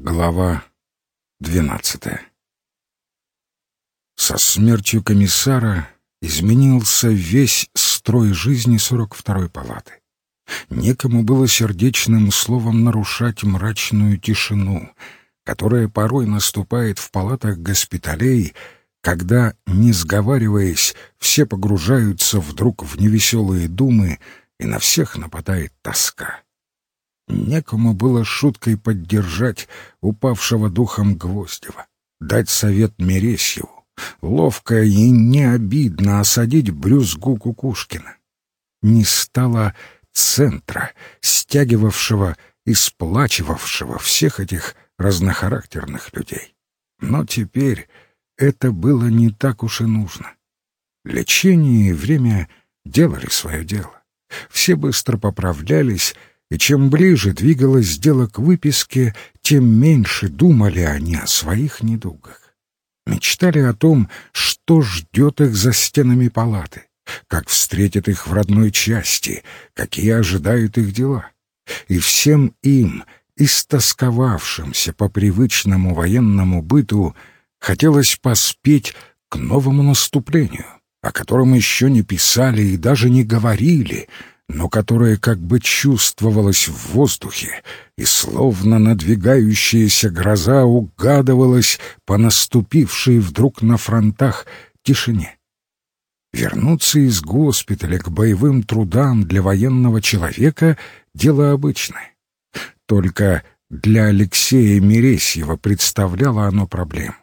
Глава двенадцатая Со смертью комиссара изменился весь строй жизни сорок второй палаты. Некому было сердечным словом нарушать мрачную тишину, которая порой наступает в палатах госпиталей, когда, не сговариваясь, все погружаются вдруг в невеселые думы, и на всех нападает тоска. Некому было шуткой поддержать упавшего духом Гвоздева, дать совет Мересьеву, ловко и не обидно осадить брюзгу Кукушкина. Не стало центра, стягивавшего и сплачивавшего всех этих разнохарактерных людей. Но теперь это было не так уж и нужно. Лечение и время делали свое дело. Все быстро поправлялись, и чем ближе двигалось дело к выписке, тем меньше думали они о своих недугах. Мечтали о том, что ждет их за стенами палаты, как встретят их в родной части, какие ожидают их дела. И всем им, истосковавшимся по привычному военному быту, хотелось поспеть к новому наступлению, о котором еще не писали и даже не говорили — но которое как бы чувствовалось в воздухе, и словно надвигающаяся гроза угадывалась по наступившей вдруг на фронтах тишине. Вернуться из госпиталя к боевым трудам для военного человека — дело обычное. Только для Алексея Мересьева представляло оно проблему.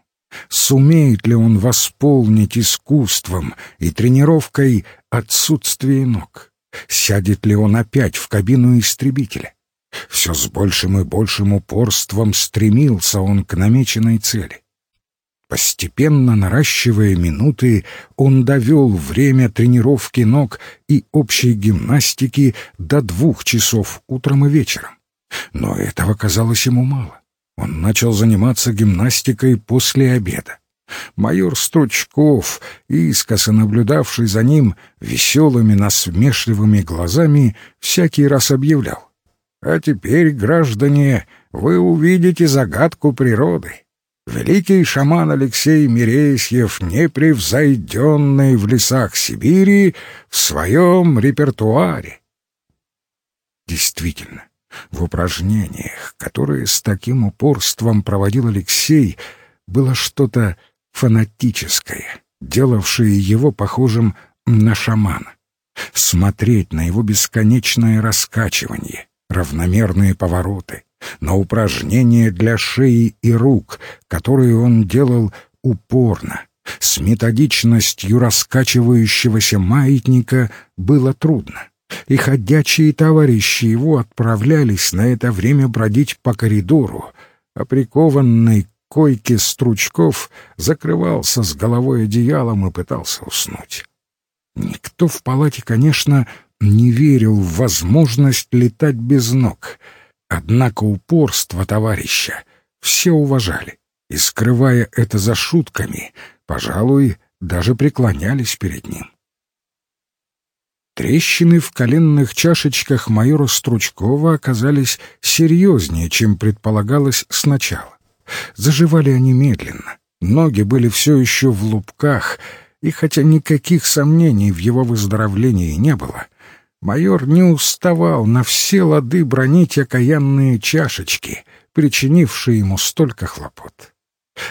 Сумеет ли он восполнить искусством и тренировкой отсутствие ног? Сядет ли он опять в кабину истребителя? Все с большим и большим упорством стремился он к намеченной цели. Постепенно наращивая минуты, он довел время тренировки ног и общей гимнастики до двух часов утром и вечером. Но этого казалось ему мало. Он начал заниматься гимнастикой после обеда. Майор Стручков, искоса наблюдавший за ним веселыми насмешливыми глазами, всякий раз объявлял. «А теперь, граждане, вы увидите загадку природы. Великий шаман Алексей Миресьев, непревзойденный в лесах Сибири, в своем репертуаре». Действительно, в упражнениях, которые с таким упорством проводил Алексей, было что-то фанатическое, делавшее его похожим на шамана. Смотреть на его бесконечное раскачивание, равномерные повороты, на упражнения для шеи и рук, которые он делал упорно, с методичностью раскачивающегося маятника, было трудно. И ходячие товарищи его отправлялись на это время бродить по коридору, а прикованный койке Стручков закрывался с головой одеялом и пытался уснуть. Никто в палате, конечно, не верил в возможность летать без ног, однако упорство товарища все уважали, и, скрывая это за шутками, пожалуй, даже преклонялись перед ним. Трещины в коленных чашечках майора Стручкова оказались серьезнее, чем предполагалось сначала. Заживали они медленно, ноги были все еще в лупках, и хотя никаких сомнений в его выздоровлении не было, майор не уставал на все лады бронить окаянные чашечки, причинившие ему столько хлопот.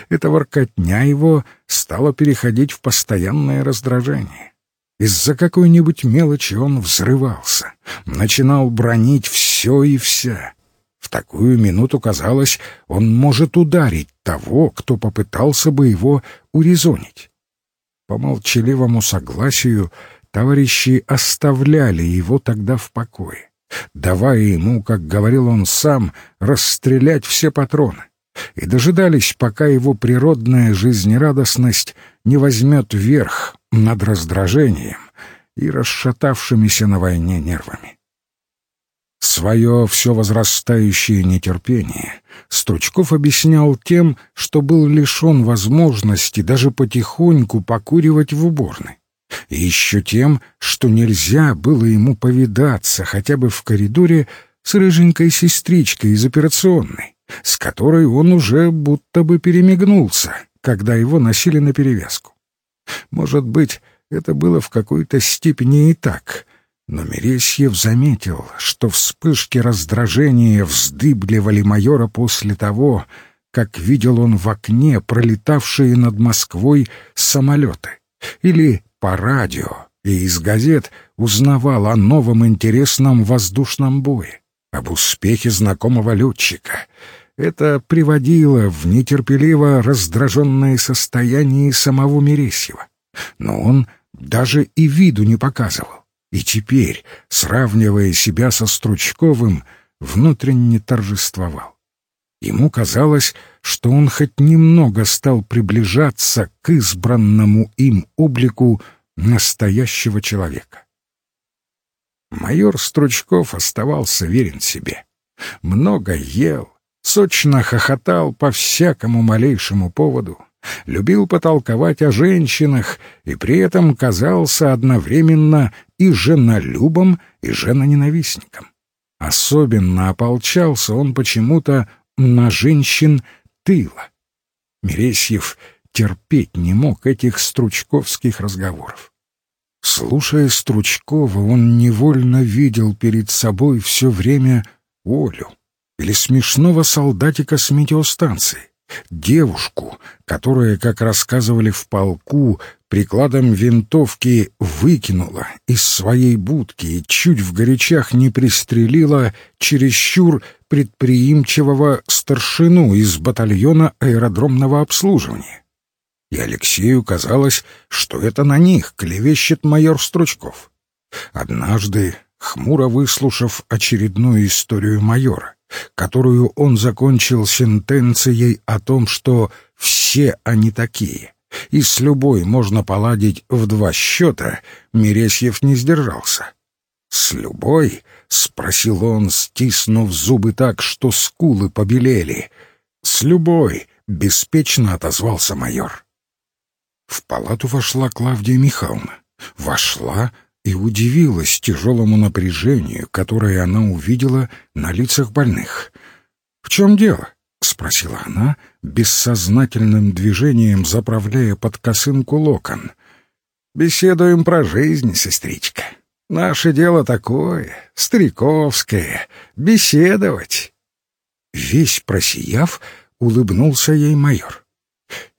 Эта воркотня его стала переходить в постоянное раздражение. Из-за какой-нибудь мелочи он взрывался, начинал бронить все и вся, в такую минуту казалось, он может ударить того, кто попытался бы его урезонить. По молчаливому согласию товарищи оставляли его тогда в покое, давая ему, как говорил он сам, расстрелять все патроны, и дожидались, пока его природная жизнерадостность не возьмет верх над раздражением и расшатавшимися на войне нервами. Свое все возрастающее нетерпение Стручков объяснял тем, что был лишен возможности даже потихоньку покуривать в уборной. И еще тем, что нельзя было ему повидаться хотя бы в коридоре с рыженькой сестричкой из операционной, с которой он уже будто бы перемигнулся, когда его носили на перевязку. Может быть, это было в какой-то степени и так, но Мересьев заметил, что вспышки раздражения вздыбливали майора после того, как видел он в окне пролетавшие над Москвой самолеты, или по радио и из газет узнавал о новом интересном воздушном бое, об успехе знакомого летчика. Это приводило в нетерпеливо раздраженное состояние самого Мересьева. Но он даже и виду не показывал. И теперь, сравнивая себя со Стручковым, внутренне торжествовал. Ему казалось, что он хоть немного стал приближаться к избранному им облику настоящего человека. Майор Стручков оставался верен себе. Много ел, сочно хохотал по всякому малейшему поводу, любил потолковать о женщинах и при этом казался одновременно и женолюбом, и женоненавистником. Особенно ополчался он почему-то на женщин тыла. Мересьев терпеть не мог этих стручковских разговоров. Слушая Стручкова, он невольно видел перед собой все время Олю или смешного солдатика с метеостанции, девушку, которая, как рассказывали в полку, прикладом винтовки выкинула из своей будки и чуть в горячах не пристрелила чересчур предприимчивого старшину из батальона аэродромного обслуживания и Алексею казалось, что это на них клевещет майор Стручков. Однажды, хмуро выслушав очередную историю майора, которую он закончил сентенцией о том, что все они такие, и с любой можно поладить в два счета, Мересьев не сдержался. «С любой?» — спросил он, стиснув зубы так, что скулы побелели. «С любой!» — беспечно отозвался майор. В палату вошла Клавдия Михайловна. Вошла и удивилась тяжелому напряжению, которое она увидела на лицах больных. «В чем дело?» — спросила она, бессознательным движением заправляя под косынку локон. «Беседуем про жизнь, сестричка. Наше дело такое, стариковское, беседовать». Весь просияв, улыбнулся ей майор.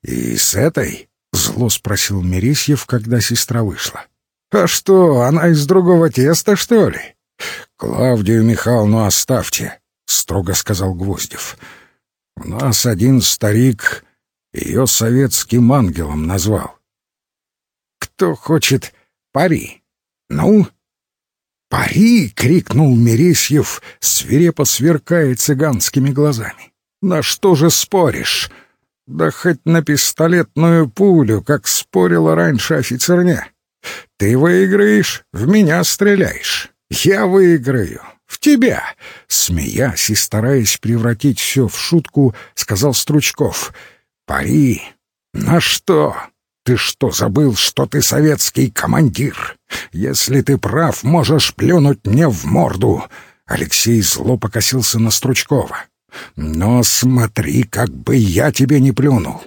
«И с этой Зло спросил Мересьев, когда сестра вышла. «А что, она из другого теста, что ли?» «Клавдию Михайловну оставьте», — строго сказал Гвоздев. «У нас один старик ее советским ангелом назвал». «Кто хочет пари? Ну?» «Пари!» — крикнул Мересьев, свирепо сверкая цыганскими глазами. «На что же споришь?» Да хоть на пистолетную пулю, как спорила раньше офицерня. Ты выиграешь, в меня стреляешь. Я выиграю, в тебя. Смеясь и стараясь превратить все в шутку, сказал Стручков. Пари. На что? Ты что, забыл, что ты советский командир? Если ты прав, можешь плюнуть мне в морду. Алексей зло покосился на Стручкова. Но смотри, как бы я тебе не плюнул.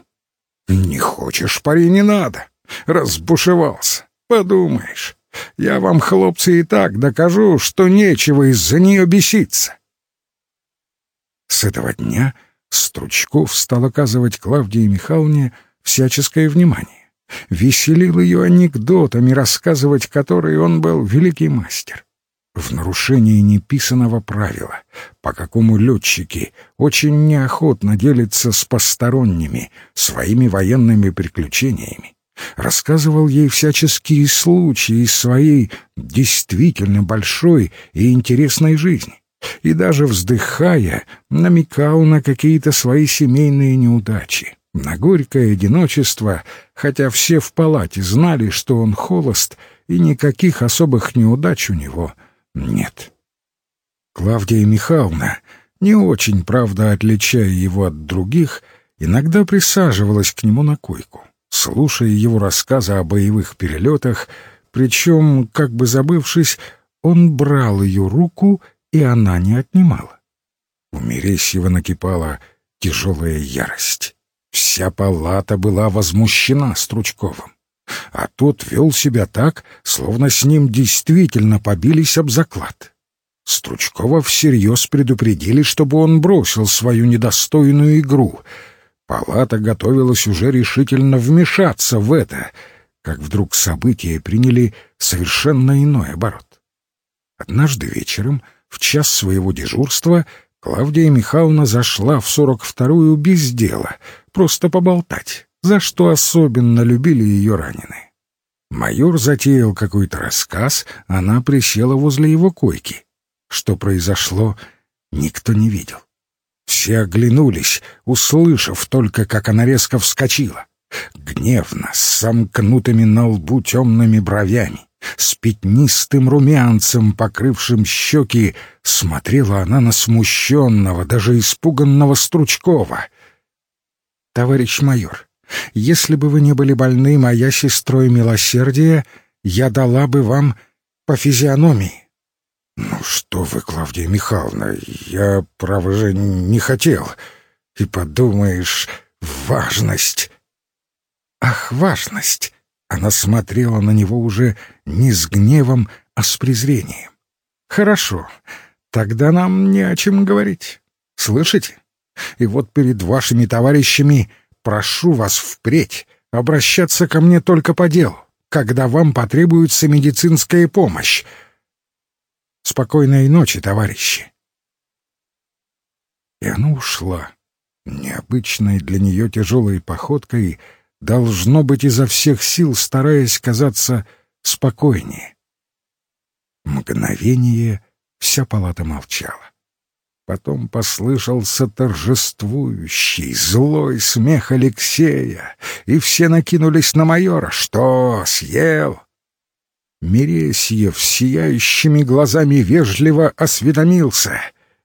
Не хочешь, пари, не надо. Разбушевался. Подумаешь, я вам, хлопцы, и так докажу, что нечего из-за нее беситься. С этого дня Стручков стал оказывать Клавдии Михайловне всяческое внимание. Веселил ее анекдотами, рассказывать которые он был великий мастер в нарушении неписанного правила, по какому летчики очень неохотно делятся с посторонними своими военными приключениями, рассказывал ей всяческие случаи из своей действительно большой и интересной жизни, и даже вздыхая, намекал на какие-то свои семейные неудачи, на горькое одиночество, хотя все в палате знали, что он холост, и никаких особых неудач у него — нет. Клавдия Михайловна, не очень, правда, отличая его от других, иногда присаживалась к нему на койку, слушая его рассказы о боевых перелетах, причем, как бы забывшись, он брал ее руку, и она не отнимала. У Мересьева накипала тяжелая ярость. Вся палата была возмущена Стручковым. А тот вел себя так, словно с ним действительно побились об заклад. Стручкова всерьез предупредили, чтобы он бросил свою недостойную игру. Палата готовилась уже решительно вмешаться в это, как вдруг события приняли совершенно иной оборот. Однажды вечером, в час своего дежурства, Клавдия Михайловна зашла в сорок вторую без дела, просто поболтать, за что особенно любили ее раненые. Майор затеял какой-то рассказ, она присела возле его койки. Что произошло, никто не видел. Все оглянулись, услышав только, как она резко вскочила. Гневно, с сомкнутыми на лбу темными бровями, с пятнистым румянцем, покрывшим щеки, смотрела она на смущенного, даже испуганного Стручкова. «Товарищ майор, если бы вы не были больны моя сестрой милосердия, я дала бы вам по физиономии». «Ну что вы, Клавдия Михайловна, я, право же, не хотел. И подумаешь, важность». «Ах, важность!» Она смотрела на него уже не с гневом, а с презрением. «Хорошо, тогда нам не о чем говорить. Слышите? И вот перед вашими товарищами прошу вас впредь обращаться ко мне только по делу, когда вам потребуется медицинская помощь. Спокойной ночи, товарищи!» И она ушла, необычной для нее тяжелой походкой — должно быть изо всех сил стараясь казаться спокойнее. Мгновение вся палата молчала. Потом послышался торжествующий, злой смех Алексея, и все накинулись на майора. «Что, съел?» Мересьев сияющими глазами вежливо осведомился.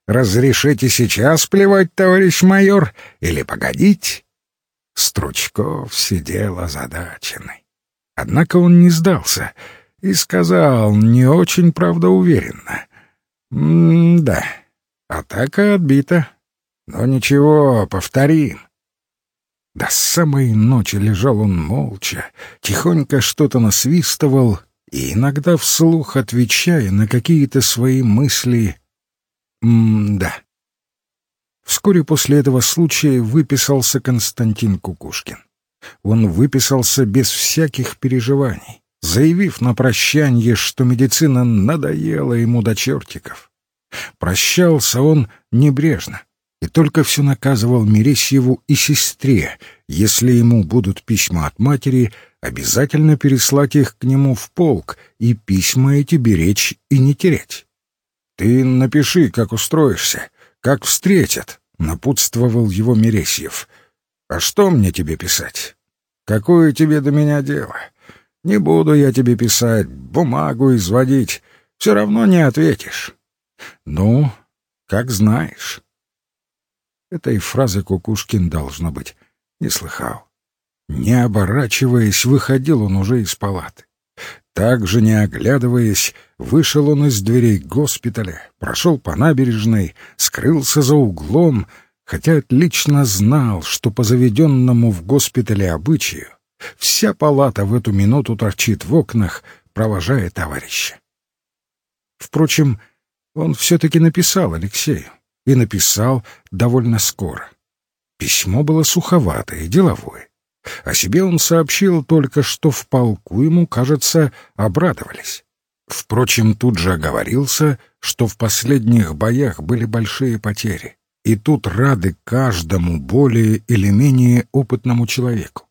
«Разрешите сейчас плевать, товарищ майор, или погодить?» Стручков сидел озадаченный. Однако он не сдался и сказал не очень правдоуверенно. «М-да, атака отбита. Но ничего, повторим». До самой ночи лежал он молча, тихонько что-то насвистывал и иногда вслух отвечая на какие-то свои мысли «М-да». Вскоре после этого случая выписался Константин Кукушкин. Он выписался без всяких переживаний, заявив на прощанье, что медицина надоела ему до чертиков. Прощался он небрежно и только все наказывал Мересьеву и сестре, если ему будут письма от матери, обязательно переслать их к нему в полк и письма эти беречь и не терять. «Ты напиши, как устроишься, как встретят», — напутствовал его Мересьев. «А что мне тебе писать? Какое тебе до меня дело? Не буду я тебе писать, бумагу изводить, все равно не ответишь». «Ну, как знаешь». Этой фразы Кукушкин, должно быть, не слыхал. Не оборачиваясь, выходил он уже из палаты. Также, не оглядываясь, вышел он из дверей госпиталя, прошел по набережной, скрылся за углом, хотя отлично знал, что по заведенному в госпитале обычаю вся палата в эту минуту торчит в окнах, провожая товарища. Впрочем, он все-таки написал Алексею, и написал довольно скоро. Письмо было суховатое, деловое. О себе он сообщил только, что в полку ему, кажется, обрадовались. Впрочем, тут же оговорился, что в последних боях были большие потери, и тут рады каждому более или менее опытному человеку.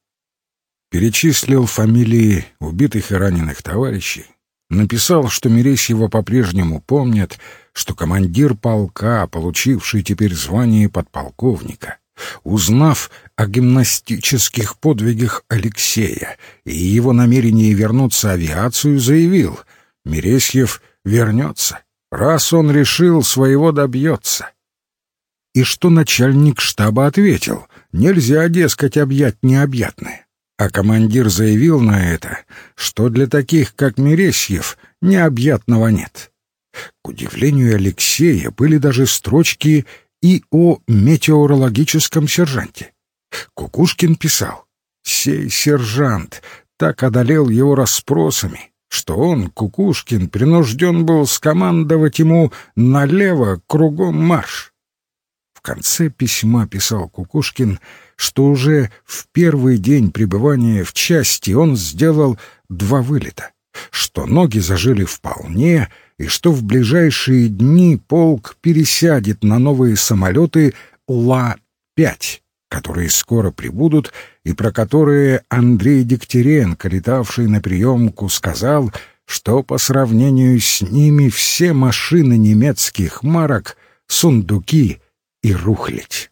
Перечислил фамилии убитых и раненых товарищей, написал, что Мересьева по-прежнему помнят, что командир полка, получивший теперь звание подполковника, Узнав о гимнастических подвигах Алексея и его намерении вернуться авиацию, заявил, Мересьев вернется, раз он решил, своего добьется. И что начальник штаба ответил, нельзя, дескать, объять необъятное. А командир заявил на это, что для таких, как Мересьев, необъятного нет. К удивлению Алексея были даже строчки и о метеорологическом сержанте. Кукушкин писал, «Сей сержант так одолел его расспросами, что он, Кукушкин, принужден был скомандовать ему налево кругом марш». В конце письма писал Кукушкин, что уже в первый день пребывания в части он сделал два вылета, что ноги зажили вполне, и что в ближайшие дни полк пересядет на новые самолеты Ла-5, которые скоро прибудут и про которые Андрей Дегтяренко, летавший на приемку, сказал, что по сравнению с ними все машины немецких марок — сундуки и рухлядь.